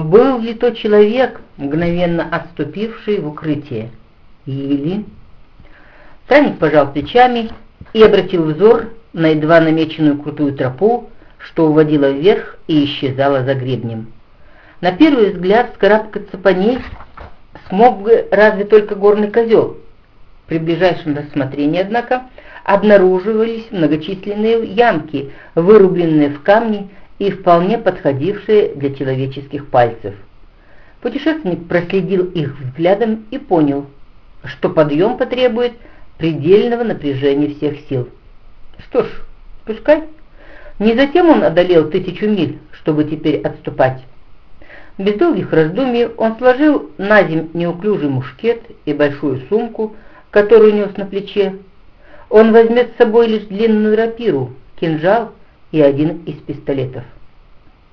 был ли то человек, мгновенно отступивший в укрытие, или... Странник пожал плечами и обратил взор на едва намеченную крутую тропу, что уводила вверх и исчезала за гребнем. На первый взгляд скарабкаться по ней смог бы разве только горный козел. При ближайшем рассмотрении, однако, обнаруживались многочисленные ямки, вырубленные в камни и вполне подходившие для человеческих пальцев. Путешественник проследил их взглядом и понял, что подъем потребует предельного напряжения всех сил. Что ж, пускай. Не затем он одолел тысячу миль, чтобы теперь отступать. Без долгих раздумий он сложил на земь неуклюжий мушкет и большую сумку, которую нес на плече. Он возьмет с собой лишь длинную рапиру, кинжал и один из пистолетов.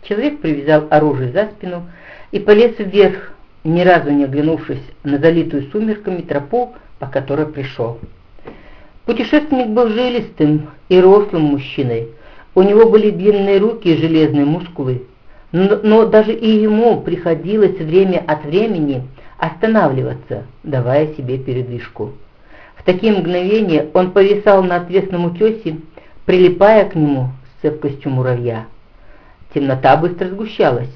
Человек привязал оружие за спину и полез вверх, ни разу не оглянувшись на залитую сумерками тропу, по которой пришел. Путешественник был жилистым и рослым мужчиной. У него были длинные руки и железные мускулы, но, даже и ему приходилось время от времени останавливаться, давая себе передышку. В такие мгновения он повисал на отвесном утесе, прилипая к нему цепкостью муравья. Темнота быстро сгущалась,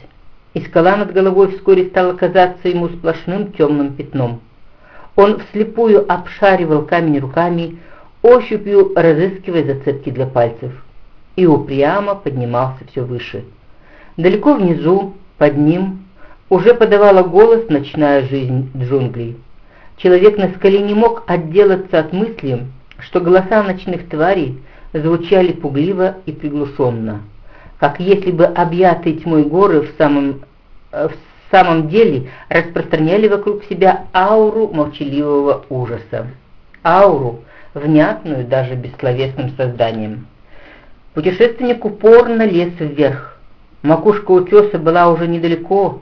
и скала над головой вскоре стала казаться ему сплошным темным пятном. Он вслепую обшаривал камень руками, ощупью разыскивая зацепки для пальцев, и упрямо поднимался все выше. Далеко внизу, под ним, уже подавала голос ночная жизнь джунглей. Человек на скале не мог отделаться от мысли, что голоса ночных тварей звучали пугливо и приглушенно, как если бы объятые тьмой горы в самом, в самом деле распространяли вокруг себя ауру молчаливого ужаса. Ауру, внятную даже бессловесным созданием. Путешественник упорно лез вверх. Макушка утеса была уже недалеко,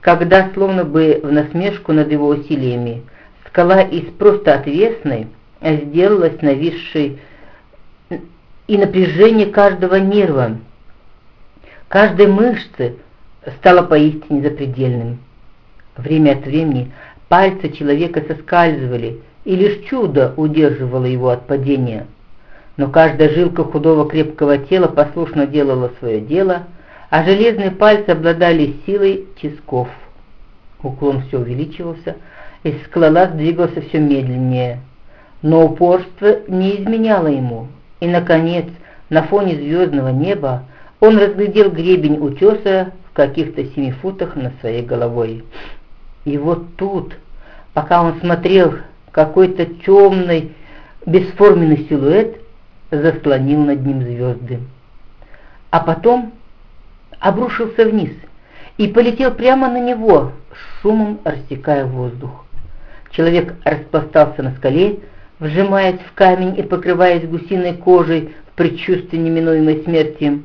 когда, словно бы в насмешку над его усилиями, скала из просто отвесной сделалась нависшей и напряжение каждого нерва, каждой мышцы стало поистине запредельным. Время от времени пальцы человека соскальзывали, и лишь чудо удерживало его от падения. Но каждая жилка худого крепкого тела послушно делала свое дело, а железные пальцы обладали силой тисков. Уклон все увеличивался, и скалолаз двигался все медленнее. Но упорство не изменяло ему, и, наконец, на фоне звездного неба он разглядел гребень утеса в каких-то семи футах над своей головой. И вот тут, пока он смотрел какой-то темный, бесформенный силуэт заслонил над ним звезды. А потом обрушился вниз и полетел прямо на него, шумом растекая воздух. Человек распластался на скале, вжимаясь в камень и покрываясь гусиной кожей в предчувствии неминуемой смерти.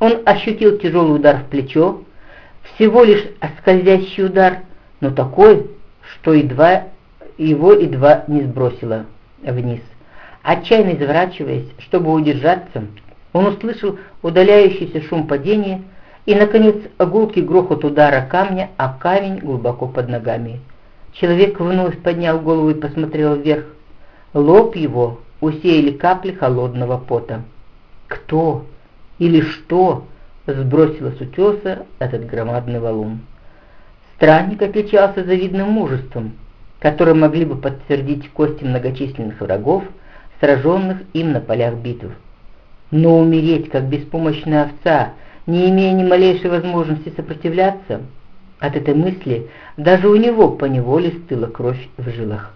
Он ощутил тяжелый удар в плечо, всего лишь скользящий удар, но такой, что едва его едва не сбросило вниз. Отчаянно изворачиваясь, чтобы удержаться, он услышал удаляющийся шум падения и, наконец, гулкий грохот удара камня, а камень глубоко под ногами. Человек вновь поднял голову и посмотрел вверх. Лоб его усеяли капли холодного пота. Кто или что сбросило с утеса этот громадный валун? Странник отличался завидным мужеством, которые могли бы подтвердить кости многочисленных врагов, сраженных им на полях битв. Но умереть, как беспомощная овца, не имея ни малейшей возможности сопротивляться, от этой мысли даже у него поневоле стыла кровь в жилах.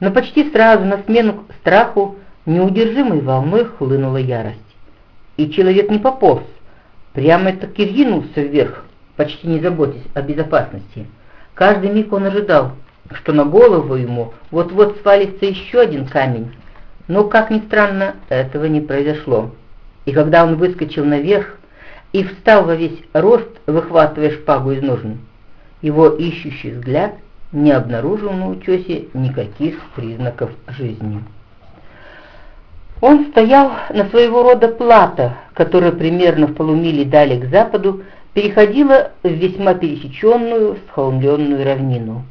Но почти сразу на смену страху неудержимой волной хлынула ярость. И человек не пополз, прямо-таки ринулся вверх, почти не заботясь о безопасности. Каждый миг он ожидал, что на голову ему вот-вот свалится еще один камень. Но, как ни странно, этого не произошло. И когда он выскочил наверх и встал во весь рост, выхватывая шпагу из ножен, его ищущий взгляд не обнаружил на утесе никаких признаков жизни. Он стоял на своего рода плато, которое примерно в полумиле дали к западу переходила в весьма пересеченную, схолмленную равнину.